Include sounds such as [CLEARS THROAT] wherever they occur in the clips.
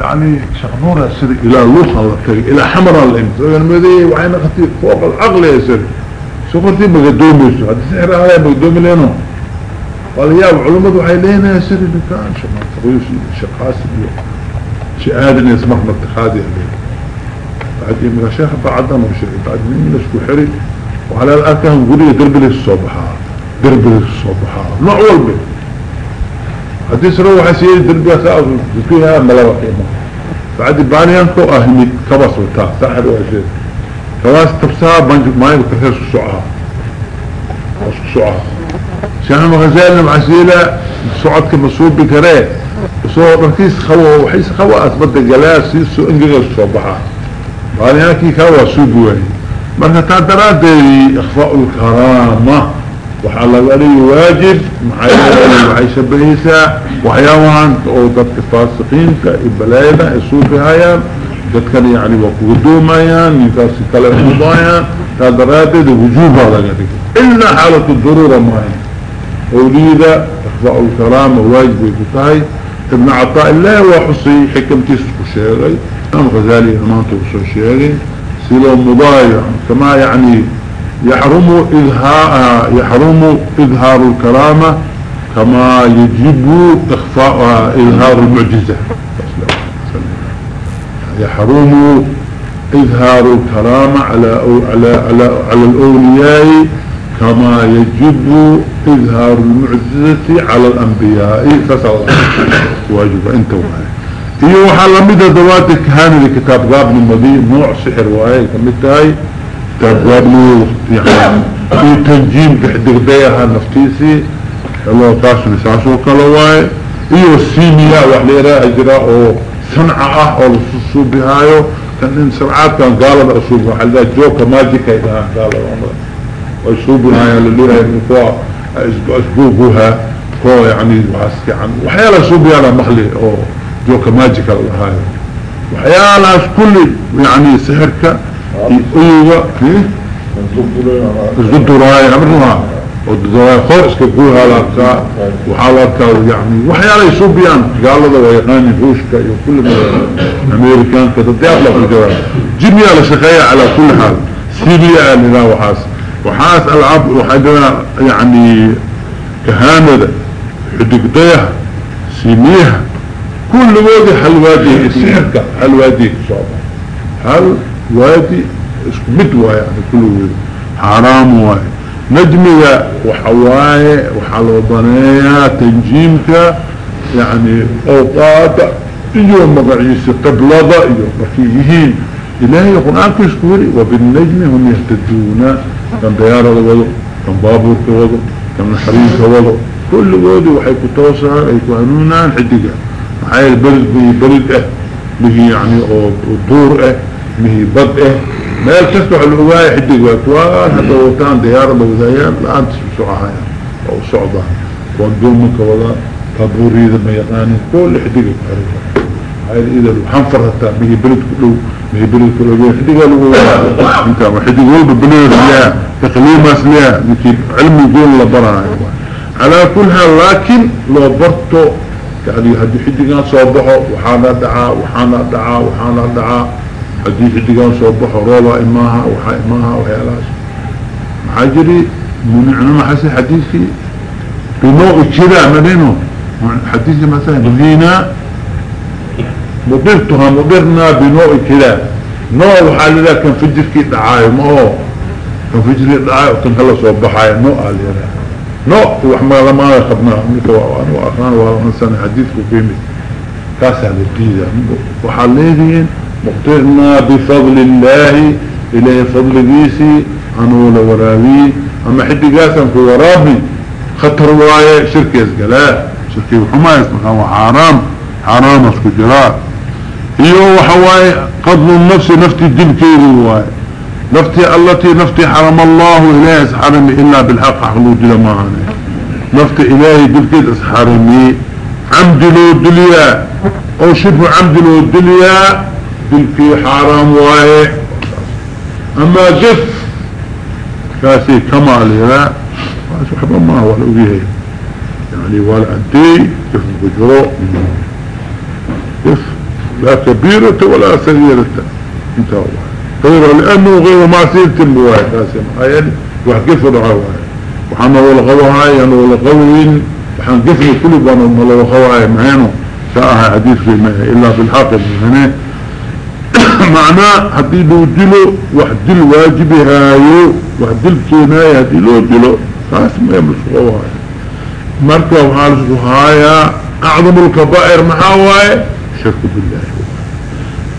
يعني شغنورة سري إلى لوخة إلى حمرة الامت المذي وعين أختي فوق العقل يا سري سكرتي مقدوميسو هذا سحر هذا مقدوم لينو. قال يا علماء وحي لينا يا سري بكان شما تقويش شقاسي شهادة يسمح متخاذي بعد يمغى شيخ بعدنا مشري بعد من نسكو حري. وعلى الأكهم قولي درب لي الصبحة درب لي الصبحة نوع والبي حديث روح حسيري درب لي أساس فيها ملوى قيمة بعد بانيانكو أهمي كبس وطا سحر وعشير. كواس تبسها بانجو ماي بكثير سعها سعها شاهم غزالنا معسيلة سعودك مصوب بكريه وصوه مركيس خوا وحيس خوا أثبت الجلاس سيسو انجل الصبحة بانيانكي كوا سوبوهي مركا تعدرات إخفاء الكرامة. وحالا ذلك واجب محايا شبهيسا وحيوان أو ضدك فاسقين كإبلاينا يسوفي هايان ضدك يعني وقودوم هايان يكاسي كلام مضايان تعدرات وجوب هذا قدك إلا حالة الضرورة ماهي أوليدا إخفاء الكرامة واجب يكتاي ابن عطاء الله وحصي حكمتي سكو شيغي أم غزالي أمانته سكو شيغي سيلو مضايع كما يعني يحرم إظهار, يحرم إظهار الكرامة كما يجب إخفاء إظهار المعجزة. يحرم إظهار الكرامة على على على على الأولياء كما يجب إظهار المعجزة على الأنبياء. فسأل واجب. أنت وهاي iyo waxaa lamida dawaati kahanida kitaab gaabni madi nooc sixir waaye kamid tahay yani iyo tanjiimka xidigdayaha naftiisii loo kaasna saasoo kale waaye iyo simiya wax leeraha jira oo sanca ah oo lasusuubihaayo kan in sancaadkan gaalada asuub waxa la jooka magic ay dhahaan gaalada way suubinayaan laleeyahay kuwa asbuuguha kuwa yani waxyaala suubiyaan maqli oo جوكا ماجيكا لهاي وحيالها كل يعني سحرك أيوه الزدراي عمرها والدراي خورس كقولها لك وحالاتك يعني وحيالها يسوبيان قال له ويقاني فوشك كل امريكان كتضياب لك الجواب جيبني على شقية على كل حال سيبيا لنا وحاس وحاس العب وحاجة يعني كهانة حدق ضيها سيميها كل وادي حل وادي السحرك حل وادي مدوى يعني كل وادي حرام واي نجمي وحواي وحلوضانية تنجيمك يعني اوقات ايو مقعيس قبلضة ايو مكيهين إلهي قرآن كشكوري وبالنجم هم يهتدون. كان ديارة وضو كان بابور كوضو كان حريم كوضو كل وادي وحيكو توسع ايكو هنونان حدقا محايا البرد به برد آه. به يعني دور آه. به بد آه ما يلتسبح الهواية حدق واتوان حتى وطان ديارة بوذايان لا أنت سعها أو صعدة واندومك ولا طابوري ذا ما يقاني. كل حدق وكاريكا هاي إذا الحنفر حتى به برد كله به برد كله حدق له أنت حدق ولب بلور ليها تقليم اسليها علم يقول لبرا على كل حال لكن لو برتو يعني هدي حدقان صوبحه وحانا دعا وحانا دعا وحانا دعا. هدي حدقان صوبحه رولا إماها وحا إماها وحيالاش محاجري منعنا حسي حديثي بنوع كذا منينه. حديثي مثلا نهينا مدرتها مدرنا بنوع كذا نوع وحال ذا كان فجر كي دعاي ما هو كان فجر دعاي وكان هلا صوبحاي نوع قال يا نوع. وحما لما يخبنا منك وأنا وأخوان وأنسان حديث وقيمي كاسع للديدة. وحاليين مقترنا بفضل الله إليه فضل بيسي أنه لورابي أما حد قاسم في ورابي خطر واية شركة اسقلاء شركة وحما يسمى حرام حرام اسكو جراء هي وحواي قضل النفس نفتي الدين كيري واي نفتي التي نفتي حرم الله إليه اسحرمي إلا بالحق حلو جل معنا نفتي إلهي بالكيد اسحرمي عمد له الدنيا أو شبه عمد له بالكي حرام وايه أما قف كاسي كمال لا. سبحان ما هو الأوليه يعني والأدي كيف بجرو كيف لا كبيرة ولا صغيرة. انت هو. غير لأنه غير معصية بواحد هاسم هاي وحكيف رعاوة وحنا ولا غوهاي أنا ولا غوين. وحنا قفل كل بنا ولا غوهاي معينه ساعة حديث في إلا في الحق هنا. معناه حدي لو دلو وحد الواجب هايو وحد الكيناية هدي لو دلو. خاص ما يملس غوهاي مركة وحالس غوهايا أعظم الكبائر محاواي شرك بالله.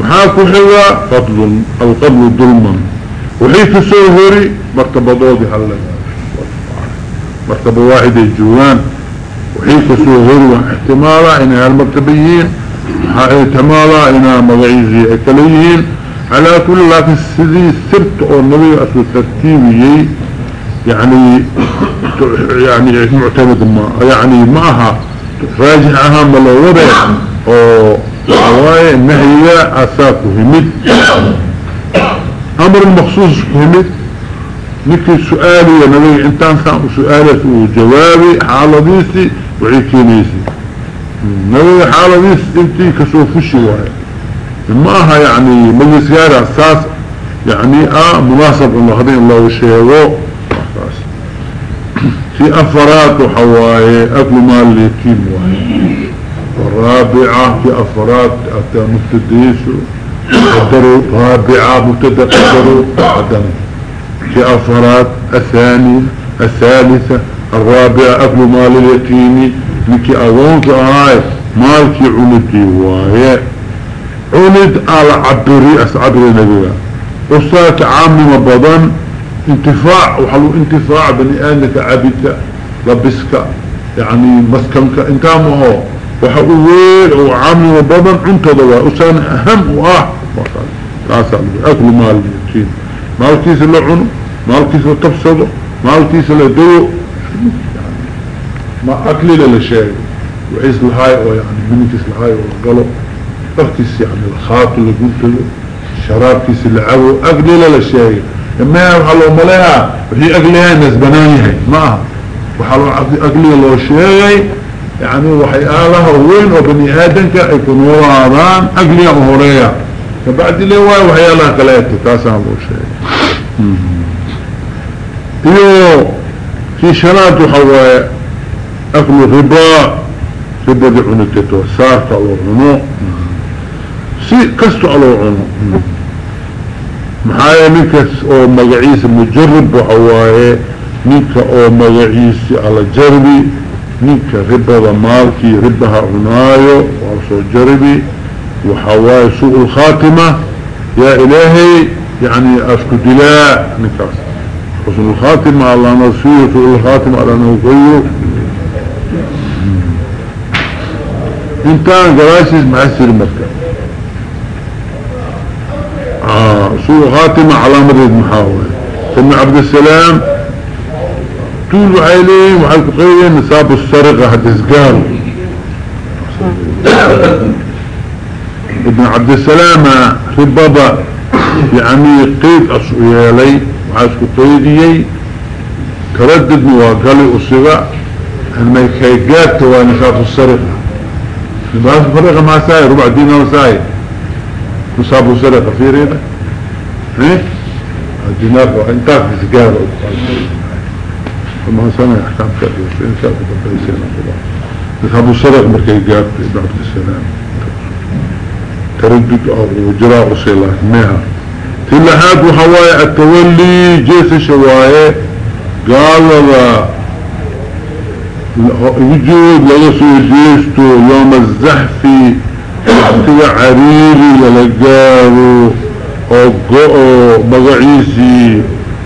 وحاكو حوا فضل القبل ظلما. وحيث سوهري مرتبة ضوضي حلق مرتبة واحدة الجوان وحيث سوهري واحتمالا إنها المرتبيين احتمالا إنها مضعيزي أكليين على كل لكن السدي السبت أو النبي أسو ترتيبي يعني [COUGHS] يعني معتمد ما يعني معها راجعها ملوضة أو حواي النهي أساك همد أمر المخصوص همد نكي سؤالي ونبي إنتان سام سؤالك وجوابي حالة ديسي وعيكينيسي نبي حالة ديسي انتي كسوفشي واي ماها يعني مجلس ياري أساس يعني آه مناسب الله هذين الله وشيغو في أفراد وحواي أكل مال اليتيم واي والرابعة في أفراد أتى مبتديس قدروا رابعة مبتدى في أفراد الثاني الثالثة الرابعة أكل مال اليتيم. لكي أظنك آي مالك عندي وهي عند على عبري أسعبري نبيها. أستاذ عامي مبضان انتفاع وحلو انتفاع بني آنك عبدك لبسك يعني مسكنك. انتامه هو. وحقوين وعامل وبضن انت دواء وسان أهم واه تاسع اكل مال اليتيم مال كيس اللي عنو مال كيس اللي تبصده مال كيس اللي دو ما اكلي للشيء وعيس الهاي ويعني من كيس الهاي وقلو فركيس يعني الخاط اللي قلت له. شراب كيس اللي عبو. اكلي للشيء إما يحلو مليها وهي اكليها ناس بنانيها معها وحلو اكلي للشيء يعني وحي آلها وين وبني آدنك يكونوا وراضان أقليا مهوريا. فبعد اللي هو وحي آلها كلايته تاسع الله شيء. ايو في شنات وحوايا أكل الربا ربا دي عنكتو سارت على العنو سي كستو على العنو محايا نكس أو مقعيس مجرب وحوايا نكا أو مقعيس على جربي نيك ربا مالكي ربها عنايو وعصو جربي وحواي سوء الخاتمة. يا إلهي يعني أشكو دلاء نكاس حسن الخاتمة على نصير سوء الخاتمة على نوقيه انتان قراسيس معسر مكة آه سوء الخاتمة على مريد محاول ثم عبد السلام طول عيلي وحال كقية نصاب السرقة حد اسقال ابن عبد السلام بابا يعني قيد أسئلي وحال كقيدي تردد مواقلي أصيغة أنما يكيقات توا نصاب السرقة. نصاب السرقة ما ساي ربع دينار ساي نصاب السرقة في رينا إيه؟ الدينار وانتاك اسقال فما سنة يحكام كأدوش إن شاء الله الله يذهبوا السرق مركي قاب ابن عبد السلام تردد أو جراء الله ميها. تلحات وحوايا التولي جيس شوايا قال ذا وجود لغسو جيستو يوم الزحفي وقتها عريري للقارو أو قو مغعيسي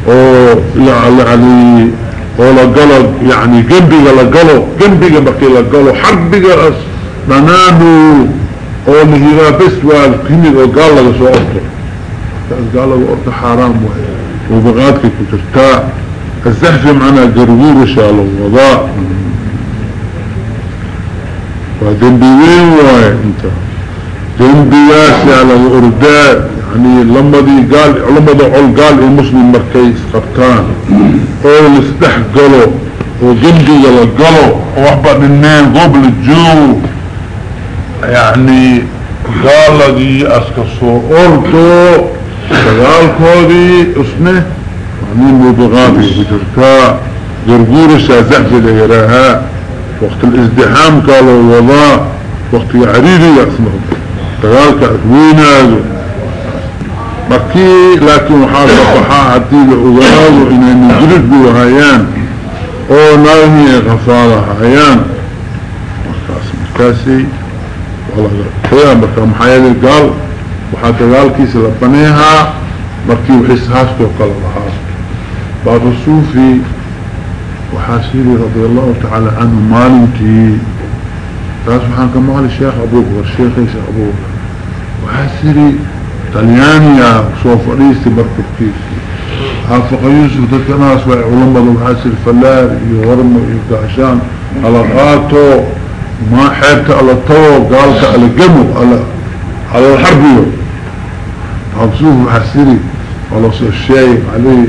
أو يعني قلق يعني جنبي لقلو جنبي بقي لقلو حربي أس منانو أو نهيغا بس والقيمي وقال لك سو أرطر قال لك أرطر حرام وبغاتك كترتاع الزحف معنا قربور شاء الله وضاء. وجنبيين واي انت؟ جنبياسي على الأرداء. يعني لما دي قال لما دي قال المسلم مركيس قبطان أو نستح قلو. وجندي يلا قلو. وحبا منين قبل الجو. يعني قال دي أسكسو. اردو دقال كودي اسمه. عنين مبغابي بجركا قرقورسة زحف ليراها وقت الازدحام قالوا وضاء وقت يعريري يأسمه. دقالك اكوينادو مكي لكن وحاسة بحا حتي لأغاظو إنه نجرد بوهايان. أو ناهي غفالة هايان. مركاس مركاسي والله كذا مركا محايا قال وحتى قال كيس لبنيها مركي وحس هاستو قال الله. بعض الصوفي وحاسيري رضي الله تعالى عنه مالنتي. فاسبحان كمال الشيخ أبو بكر الشيخ يسا أبو بكر؟ وحاسيري طليانيا صوف ريسي بركبتيسي حافق يوسف ذلك ناس وعلمة وحاسر فلار يغرم يقعشان على غاتو ما حيبت على الطوى قالت على الجمو على على الحرب حافظوه حاسري على الشيء عليه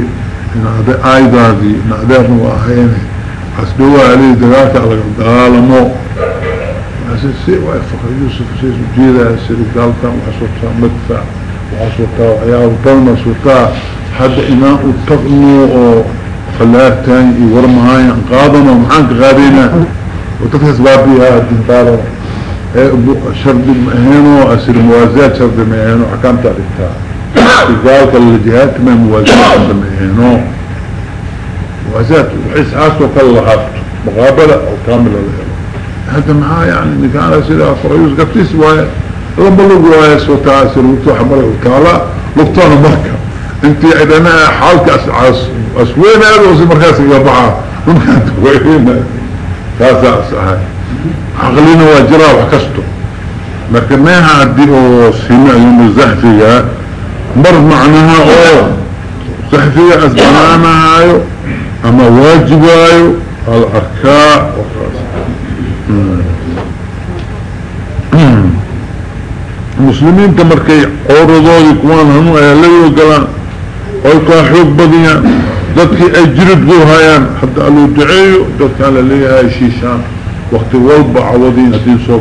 إن آيدا دي إن هذا نواهيني حسبوا عليه دقاك على حاسر سيء وعفق يوسف سيء جيدا سيري قالتا وحسوطا مدفع وحسوطا وعيال طلنا سوطا حد إناء التقنو فلاتان ورمهاي قادنا ومحانك غادينا وتفحص بابيها الدنتالة شرد مهينو أسر موازيات شرد مهينو حكام تعرفتها قالك الجهات ما موازيات شرد مهينو موازيات وحيث عاستو كاللهات مقابلة أو كاملة. لها هذا معاه يعني كان أسر فريوس قفتيس وايا لما لقوا وايا سوتا أسر وطوح ملك وكالا لقطانا مركب. انت عدنا حالك اسوين هذا وزي مركز يبعا ممكن تقوين كاسا اسهاي عقلنا واجرا وحكستو لكنها عدي أو سمع يوم الزحفية مر معناها او زحفية اسبنانا هايو اما واجب هايو الاركاء وخاصة المسلمين تمركي عورضوا يكوان هم اهلوا قلان oy kaa xoog badiyaan dadkii ay jirid guhayaan hadda aluu duceeyo dadkaan laleeyahay shiishaan wakti walba cawadiin haddii soo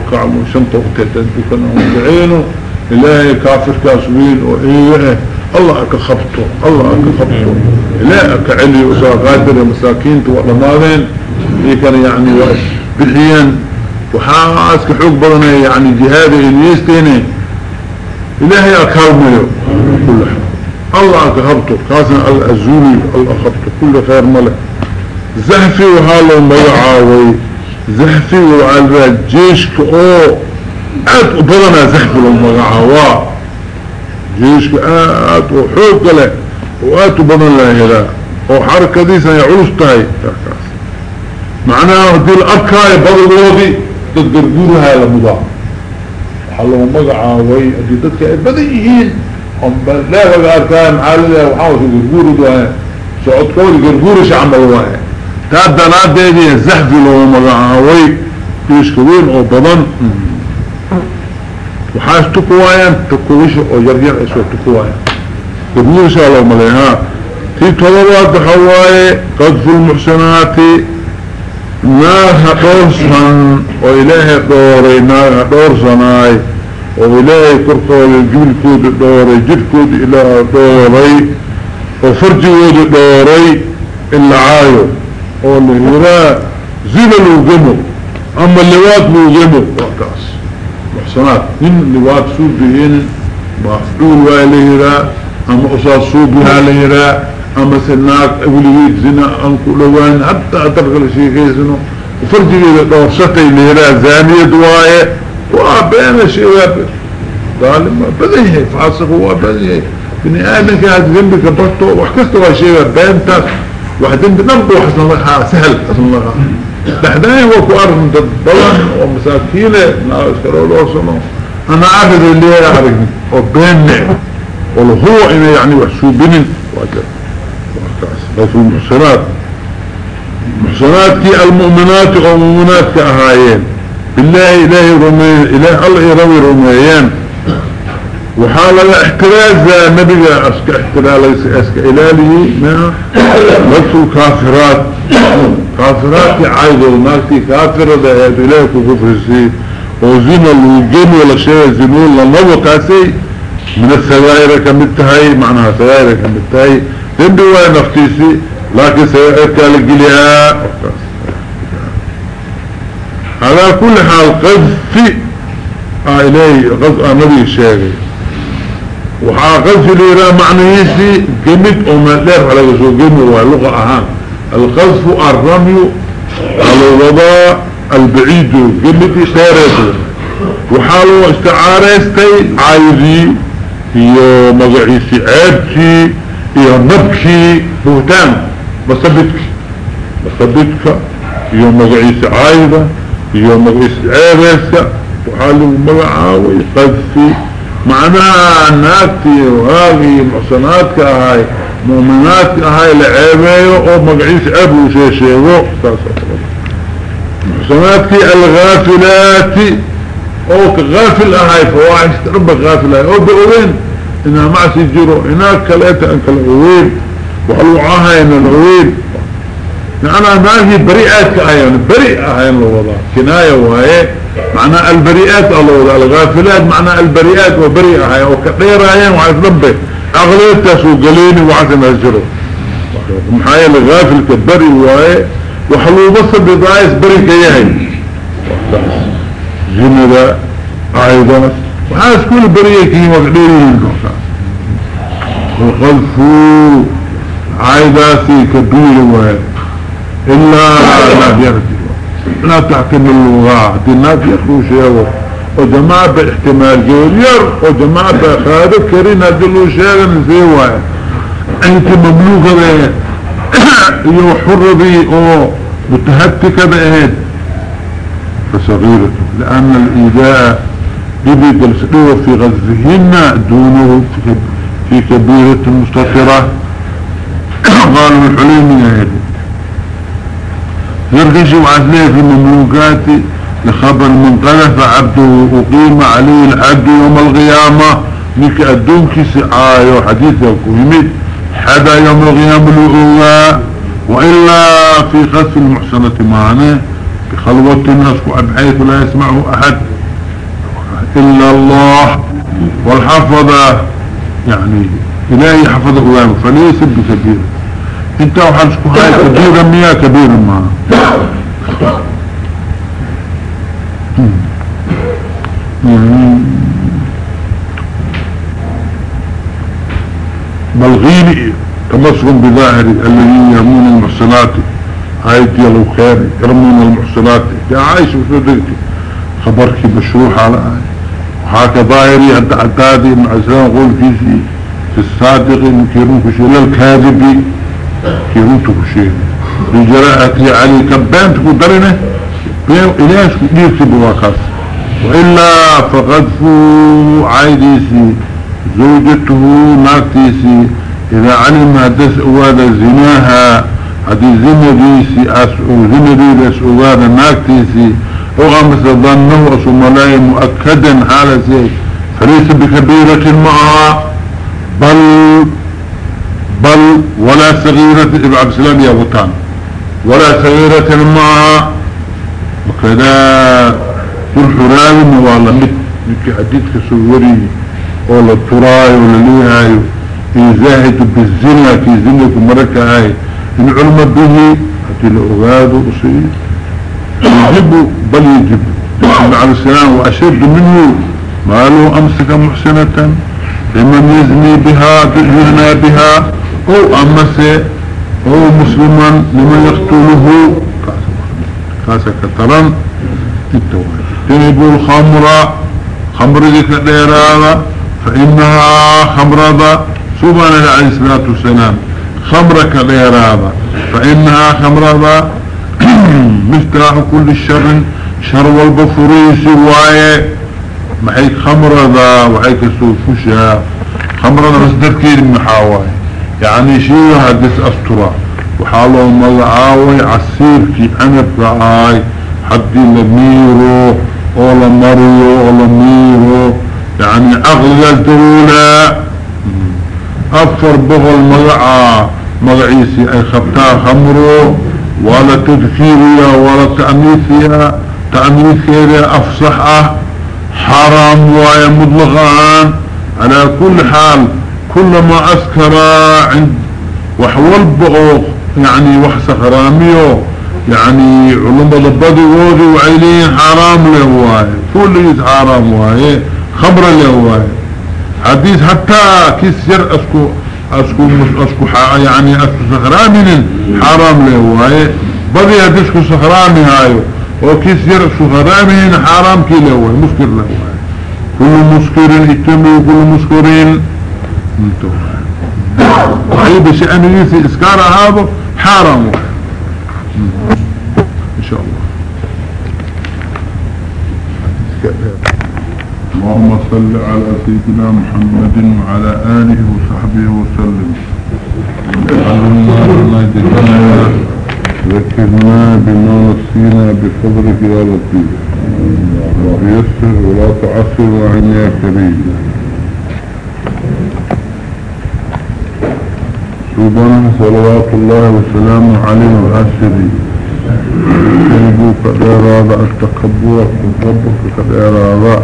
إلهي كافر كاسبين وإيه الله أكا خبطو الله أكا خبطو إلهي أكا علي وصاقادر ومساكين توقع لماذين إيكان يعني وإيش بحيان. وحاسك حوق برنا يعني جهاد إليستيني إلهي أكا المليو الله أكا خبطو كاسن الأزولي الله خبطو كل خير ملك زهفي وحالهم ميعاوي زحفي وعالبات جيشك أوه أكهبته كاسنا الأزولي الله أخبته كل خير ملك زحفي وحاله ميعاوي زحفي وعلى جيشك أو اد بدنا زحفي للمقعاوا جيشك اد وحوق له. واد بدنا له هلا. وحركة دي سيعوستهي معناها دي الأركاية بدلودي تدرقورها لمضاء. حلو مقعاوي ادي ددك بديهين. لا بقى أركان محالة وحاوش قرقور دوها سعود كوري قرقورش عمل واحد تابدنا ديدي الزحف لو مقعاوي يشكوين أو بضن. وحاش تقوايا تقويش أو يرجع اسوى تقوايا قرقورش لو مليها في طلبات بحواي قذف المحسنات ناها دورسا وإلهي دوري ناها دورسناي وإلهي كرقول الجبل كود دوري جد كود إلى دوري وفرجي ود دوري إلا عايو واللي هنا زيل الوجمو أما اللوات موجمو وقتاس محسنات من لوات سود بهن مفعول وإليه أما أصاص سود بها ليه أما سناك أوليويت زنا أنكو لوان حتى أترق الشيخي سنو وفرجي ود دور شقي ليه زانية دوايه وابين الشيء ظالم بديه فاسق هو بديه بني آدم كانت جنبك برطو وحكست هو شيء بينتك وحدين بنبضو حسن الله سهل حسن الله. لحداني هو كوارف من الضلن ومساكينة ناس كروا له سنو أنا عابد اللي يعرفني وبيني والهو أنا يعني وحشو وكذا بس المحسنات محسنات كي المؤمنات والمؤمنات كأهايين بالله إلهي رمي إله الله يروي رميان وحال الاحتراز نبي أسك احتراز أسك إلالي ما نفسه كافرات. كافرات عايزة وناكتي كافرة ده إلهي كفر السي وزنا الوجين ولا شيء زنون لنبو كاسي. من السغائر كمتهاي معناها سغائر كمتهاي. ذنبي وين نفتيسي؟ لكن سغائر كالقليها على كل حال قذف آه إليه قذف النبي الشيخي وحا قذف ليرا معنيسي قمت أمالير على قصو قمت ولغة أهان. القذف الرمي على الوضاء البعيد قمت سيرته وحالو استعاريستي عايزي هي مقعيسي عابتي هي نبكي بهتان. بصبتك بصبتك هي مقعيسي عايزة هي مقعيسي عابسة وحالو مقعاوي قذفي معناها ناكتي وهذه محسناتك هاي مؤمناتك هاي لعابيه أو مقعيسي عابو شيشيغو محسناتك الغافلات أو كغافل اهاي فواحش ربك غافل اهاي أو بأوين انها ما سيجيرو هناك كلاتا انك الاوين وحلوعاها ان الاوين يعني ما هي بريئات كأيان بريئة هاي الوضع كناية وهي معنى البريئات الوضع الغافلات معنى البريئات وبريئة هاي وكثيرة هاي وعايز ربي. اغليتها سوقليني وعايز نهجره محايا الغافل كبري وهي وحلو بس بضايس بريكة يهي جندا عايدات وحاس كل بريكي وقديرين وخلفوا عايداتي كبير وهي إلا لا يرجع لا تحكم اللغة دي الناس يخوش يوه وجماعة باحتمال جولير وجماعة بخادة كرين هدلو شيئا نسيوها أنت مملوكة بيه [COUGHS] يو حر بي أو متهتكة بيه فصغيرة لأن الإيداء يبقى السلوة في غزهن دونه في كبيرة مستطرة. [COUGHS] قالوا الحليم يا هدي يرقش وعثليه في مملوكات لخبر من قلف عبده وقيم عليه الحد يوم القيامة. نك أدونك سعاية وحديثة وكهمت حدا يوم القيامة الأولى وإلا في خصف المحسنة معنا بخلوة الناس بحيث لا يسمعه أحد إلا الله. والحفظة يعني إلهي حفظ أولاده فليس بكبير. انت وحرشكو هاي كبيرة مياه كبيرة ما بلغيني تمسك بظاهر الذين يرمون المحسنات هاي ديالو خير يرمون المحسنات يا عايش وصدقتي خبرك مشروح على آي. وحاك ظاهري حتى حتى مع السلام قول في الصادق إن كيرون كشي للكاذب كيرون كشي بجراءة علي كبان تقول درنة بيو إلياش كديرك بواقص وإلا فقدفوا عيديسي زوجته ناكتيسي إذا علم دس أوادا زناها هذه زنديسي أسعو زنديس أوادا ناكتيسي وغمس ظنه أصملاي مؤكدا زي فليس بكبيرة معها بل بل ولا صغيرة ابن عبد السلام يا وطان ولا صغيرة معها وكذا حراوي موالا مت مكي حديثك سوري ولا التراي ولا ليهاي يزاهد بالزنا في زنك مركة هاي إن علم به حتى لأغاد أصير يجب بل يجب. عليه السلام وأشد منه ما له أمسك محسنة. لمن يزني بها يزنى بها أو أمس أو مسلما لمن يقتله كاسا كتران تنبو الخمر خمر ذيك الإرادة فإنها خمرة سبحانه عليه الصلاة والسلام. خمرك الإرادة فإنها خمرة [CLEARS THROAT] مفتاح كل الشر شر والبفريس وايه محيك خمرة وحيك سوفشها خمرة رسدر كير محاواي يعني شيء هدس أسطرة وحالو ملعاوي عصير كي عنب رعاي حدي لميرو ولا مريو ولا ميرو. يعني أغلى الدولة. أفر بغل ملعا ملعيسي أي خبتها خمرو. ولا تذكيريا ولا تأميثيا. تأميثيا أفصحة. حرام وهي مطلقا على كل حال كل ما أسكر عند وحول بغو يعني وحسة خراميو يعني علماء البدي ووضي وعيلين حرام له كل حرام واي خبر له حديث حتى كيس ير أسكو أسكو مش أسكو يعني أسكو سخرامين حرام له واي بدي هدسكو سخرامي هايو وكيس ير سخرامين حرام كي له واي مسكر له واي كل مسكرين اتموا كل مسكرين انتو طيب شأنه في إسكار هذا حرام إن شاء الله. اللهم صل على سيدنا محمد وعلى آله وصحبه وسلم. علمنا نجدنا ذكرنا بما نسينا بفضلك يا لطيف. ويسر ولا تعسر وعن يا كريم سبحانه صلوات الله وسلامه عليه وعسره يجب كديرادا التكبر التكبر كديرادا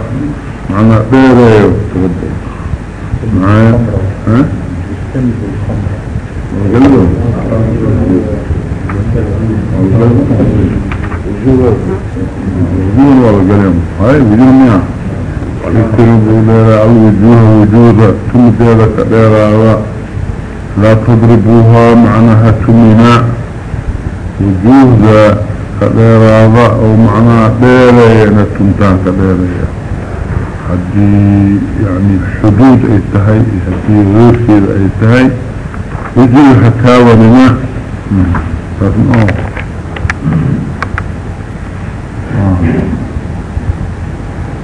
معنى ديرا التكبر معايا ها قلبه وجود ولا قلم هاي وجود مياه يكتربوا الوجوه وجودا ثم ديرا كديرادا لا تضربوها معناها تمنا وجوه كديراضة أو معناها ديرية نتمتان كديرية هدي يعني حدود اي تهي هدي غير اي تهي وجوه حكاوة لنا لكن آه.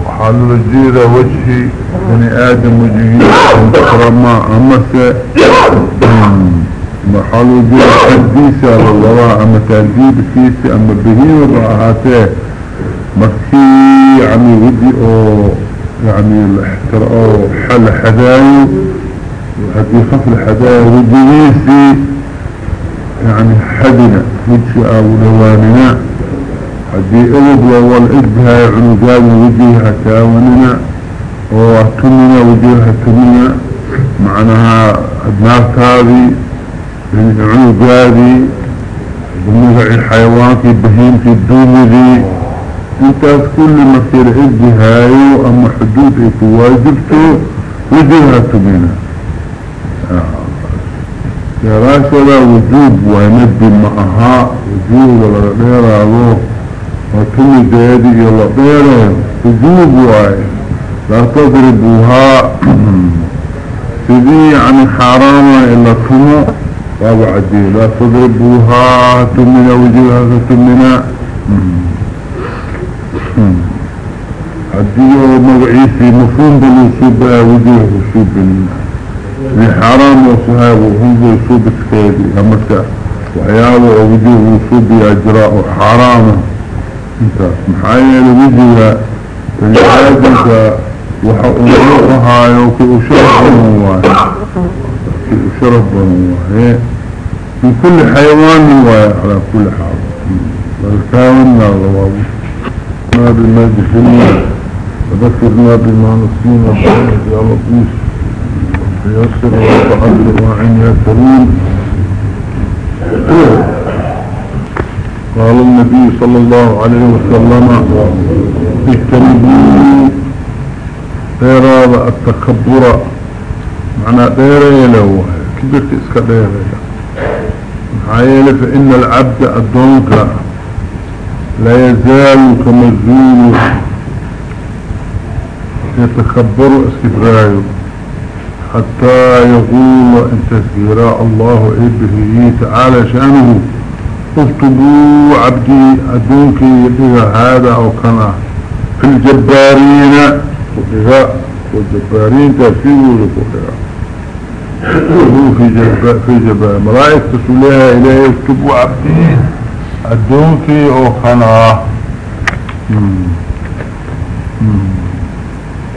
وحال الجيرة وجهي بني آدم وجهي مكرمة أمسى محل وجود تلبيسة لله اما تلبيب كيسي اما بهين وضعهاته مركي يعني ودي أو يعني الاحتراء حل حدايو وهدي خفل حدايو وجهيسي يعني حدنا وجه أو لواننا هدي اود والإجهة عنقاد وجهها كاوننا واتمنا وجهها تمنا معناها أدناك هذه عنقادي بموضع الحيوان في البهيم في الدوم دي انت كل مثير هايو أما حدود ايكو واجبته وجهها منها. يا راشد وجوب ويمد معها وجوب ولا غير الله وكل جادي يلا غيره. وجوب واي. لا تضربوها. [CLEARS THROAT] سيدي عن حرامة إلا تمو وابعدي لا تضربوها تمنا وجوهها تمنا عديه مبعيسي مفهوم بالوصوب وجوه وصوب لحرام وصهاب وهم وصوب سكيدي همسا وحيابه وجوه وصوب أجراء حرام. إنت محايا لوجوها فلحاجة وحقوقها يوكي أشرف بنواه كي أشرف بنواه في كل حيوان على كل حال. فالكاونا الله ما بما جهلنا وذكرنا بما نسينا يا لطيف. يسر وتعذر وعين يا كريم. قال النبي صلى الله عليه وسلم اجتنبوا ديرا التكبر. معنى ديرا له كبرت اسك ديرا عيالة فإن العبد أدونك لا. يزال كمزول يتكبر استفرايه حتى يقول إن تسجيراء الله إبه تعالى شأنه. اكتبوا عبدي أدونك يدغى هذا أو كان. في الجبارين والجبارين تفسيروا لكم في جباء في جباء ملائكة تسوليها إليه يكتبوا عبدين الدونكي أو خنا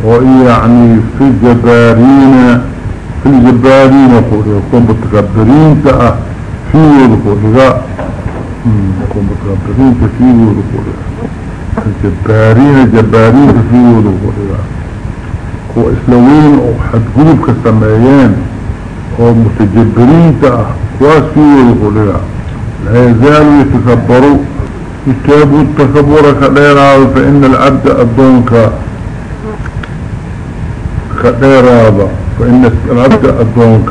وإي يعني في الجبارين في الجبارين يكون متكبرين تأه فيه الخلقاء يكون متكبرين تفيه الخلقاء جبارين جبارين في وضو هو إسلامين أو حد قلوب كالسمايان أو متجبرين في وضو لا يزالوا يتكبروا. كتابوا التكبر كدير فإن العبد أدونك كدير فإن العبد أدونك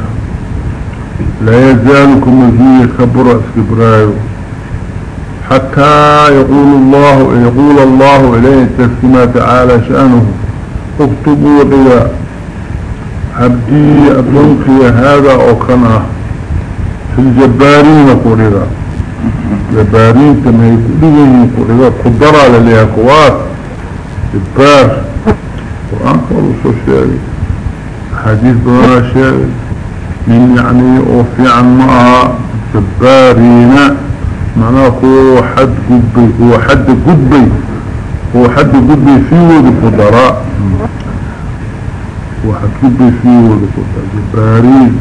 لا يزالكم فيه كبر اسكبرايو حتى يقول الله يقول الله إليه تسكما تعالى شأنه. اكتبوا لي عبدي أدونك هذا أو كنا في الجبارين قريبا. جبارين كما يقولون قريبا. قدرة لليها كوات جبار. قرآن سو شيء حديث بنا شيء من يعني أوفي عن معها جبارين. معناه هو حد قدبي هو حد قدبي هو حد قدبي في ود قدراء هو حد قدبي في ود قدراء جبارين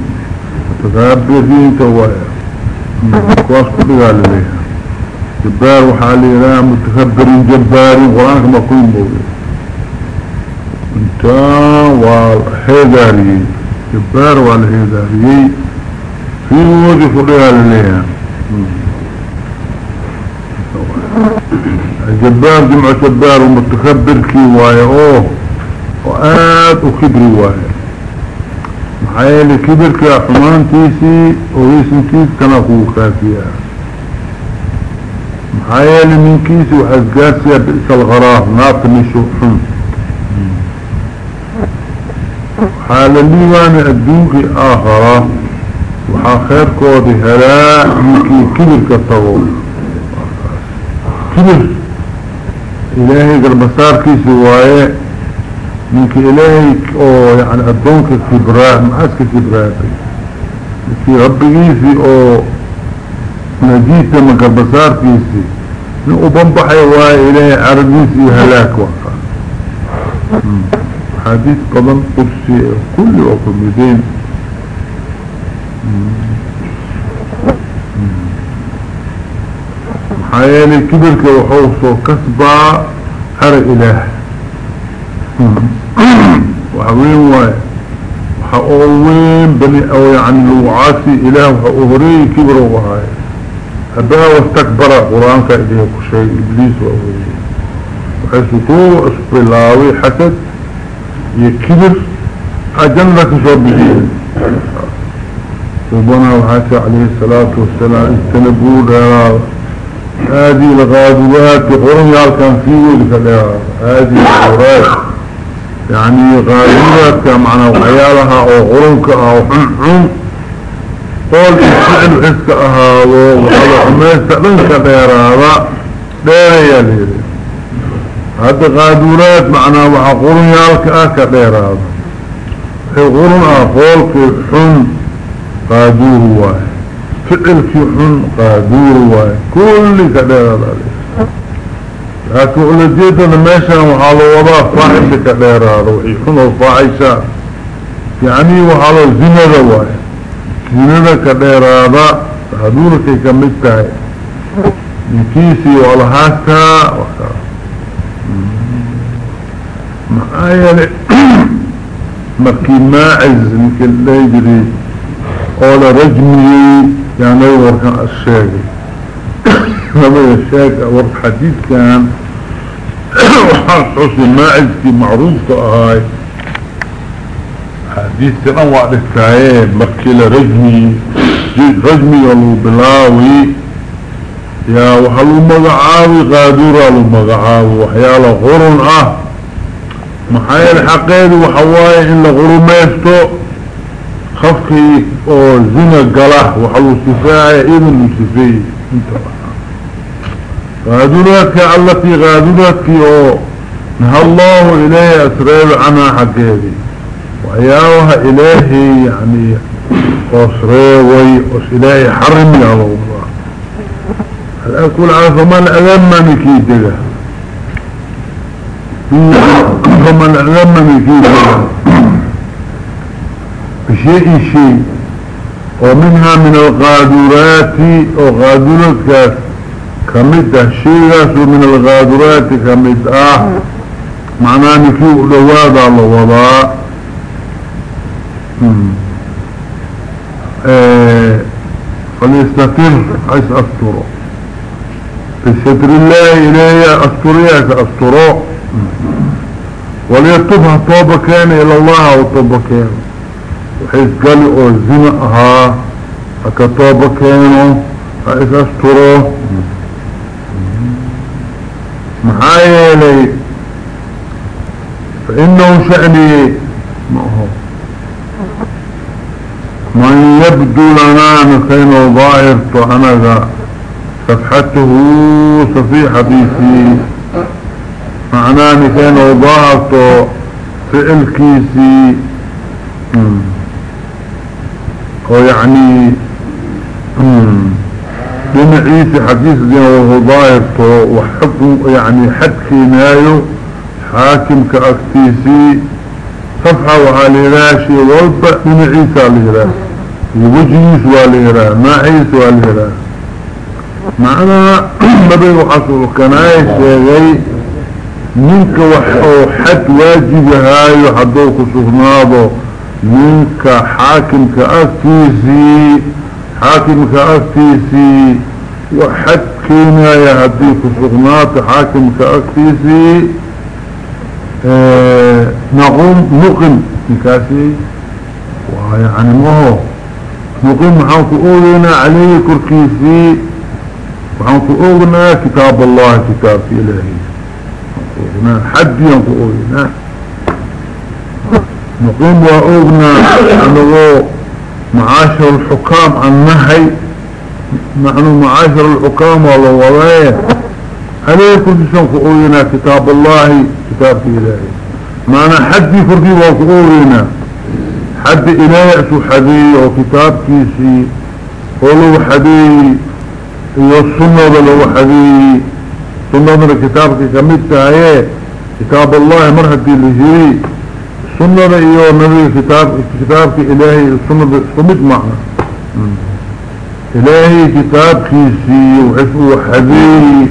متغابرين توايا كواس كل قال ليه جبار وحالي لا متخبرين جبارين قرآنك ما كل مولي. انت وحيداري جبار والحيداري في وجه كل قال ليه الجبار جمع جبار ومتخبر كي وايا أوه وآد وكبري وايا. محايا كبر كي حمان تيسي ويسن تيس كان أخوه خافيا محايا من كيسي وحزقاسيا بئس الغراه ناط مشو حن حال الليوان الدوكي آخرة وحا خير كودي هلاء يكي كبر كالطغول كبر إلهي قربصار كيسي وايه منك إلهي أو يعني أدونك كبراء محاسك كبراء في ربي كيسي أو نجيت من قربصار كيسي نقو بنبحي وايه إلهي عربيسي هلاك وقع حديث قدم قرسي كل وقمدين محايالي كبرك وحوصه كسبا حر إله. وحوين واي. وحاوين بني أو يعني وعاسي إله وحاوهري كبر وهاي أبا واستكبر قرآن كأديه كشي إبليس وأولي وحيث أسفل الله حسد يكبر أجنة شبهين ربنا وحاسي عليه الصلاة والسلام استنبوا لها هذه الغادوات قرن كان فيه هذه الغورات يعني غادوات معنى وحيالها أو قرنك أو حنحن قول الفعل حسك اهاضو وحلو حميسة لنك دير هذا. دير يليل هذا غادورات معنى وحا قرن يالك اكا دير هذا. قرن اقولك حن قادور واحد. فعل في حن قادور واي كل كدير هذا لكن أولا جيدا ماشا وحالو وضع فاحش كدير هذا. وحي حن وفاحشا يعني وحالو زنة واي زنة كدير هذا. هدول كي كمتاي نكيسي والهاتا معايا [COUGHS] مكي ماعز يمكن لا يجري. قول رجمي. يعني وركا الشاقي [COUGHS] هذا الشاقي ورك حديث كان [COUGHS] وحاس ماعز في معروف كأهاي حديث كان وعد التعيب مكيل رجمي رجمي والبلاوي يا وحلو مقعاوي قادورة المقعاوي وحيالا غرن آه. محايا حقيد وحواي إلا غرميستو خفكي أو زنا قلاه وحلو سفاعي اذن سفاعي انت غادولاتك التي غادولاتك أو نهى الله إليه اسرائيل عنها حقيدي وعياوها إلهي يعني وصريوي وص الهي حرمي على الله على فمن اذمني كيدك فمن اذمني كيدك بشيء شيء ومنها من الغادرات وغادرات كمدة شيغاس من الغادرات كمدة معناه نكيو لوادا لوضاء آه فليستطر عيس أستره بستر الله إليه أستريك أستره وليتبها طوبة كان إلى الله وطوبة كان وحيث قال أزمأها أكطوبة كانوا عيس أستره معايا لي فإنه شأني. ما هو من يبدو لنا نخين ظاهر فأنا صفحته صفيحة بيسي معناه نخين ظاهر فعل كيسي. ويعني بما عيسى حديث دين وهو ظاهر وحكم يعني حد كينايو حاكم كأكتيسي صفحة وعليراشي والبع من عيسى لهرا وجيس والهرا ما عيسى والهرا معنى مبين وحصل كناية شيئي منك وحو حد واجب هاي وحدوك سهناضو منك حاكم كأكتيسي حاكم كأكتيسي وحد كينا يهديك سهنات حاكم كأكتيسي آه نقوم نقم نكاسي ويعني ما هو؟ نقوم محاوك أولينا عليه كركيسي. محاوك أولينا كتاب الله كتاب إلهي. حد ينكو أولينا نقوم وأولنا أنه معاشر الحكام عن نهي نحن معاشر الحكام والله عليكم تشنكو أولينا كتاب الله كتاب إلهي. معنى حد فرقي وقورنا حد إلهي أسو حدي وكتاب كيسي ولو حدي والسنة لو حدي. سنة من كتابك كمتها هي كتاب الله مرهدي لجري. سنة إيو نبي كتاب كتابك إلهي السنة سمت معنا إلهي كتاب كيسي وحسو حدي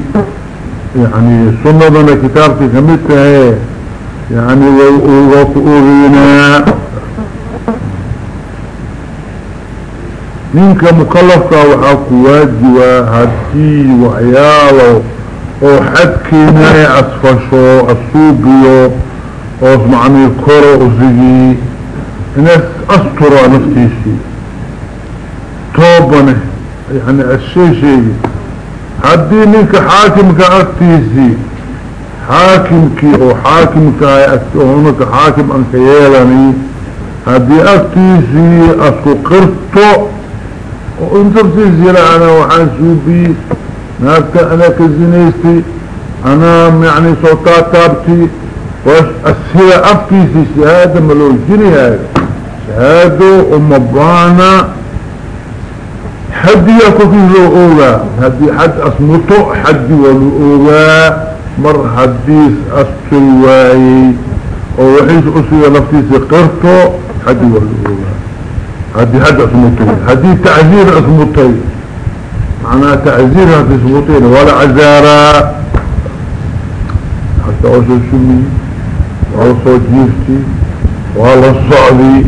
يعني سنة من كتابك كمتها يعني وقؤرنا منك مكلفة وحاكو واجوا هدي وعياله وحدكينا أسفشو أسوبيو واسمعني كورو أزيجي. الناس أسطر نفتيسي توبنه. يعني الشيء شيء هدي منك حاكم كأكتيسي حاكمك أو حاكمك هناك حاكم أنك يالني. هدي اكتيسي أسكو قرطو. وانت بتيزي أنا وحاسوبي. نابتا أنا كزينيستي. أنا يعني صوتات تابتي. واش أسهل افتيسي شهادة ملو جري هاي؟ شهادة امبانا حد يكو فيه لو اوغا هدي حد اسمطو حد ولو اوغا مر حديث أسلواي ووحيش أسوى نفتيس قرطو حدي والأولى. هدي حد أسمطي هدي تعذير أسمطي معناها تعذير أسمطين ولا عزارة حتى أسو سمي ولا صوت جيفتي ولا الصعبي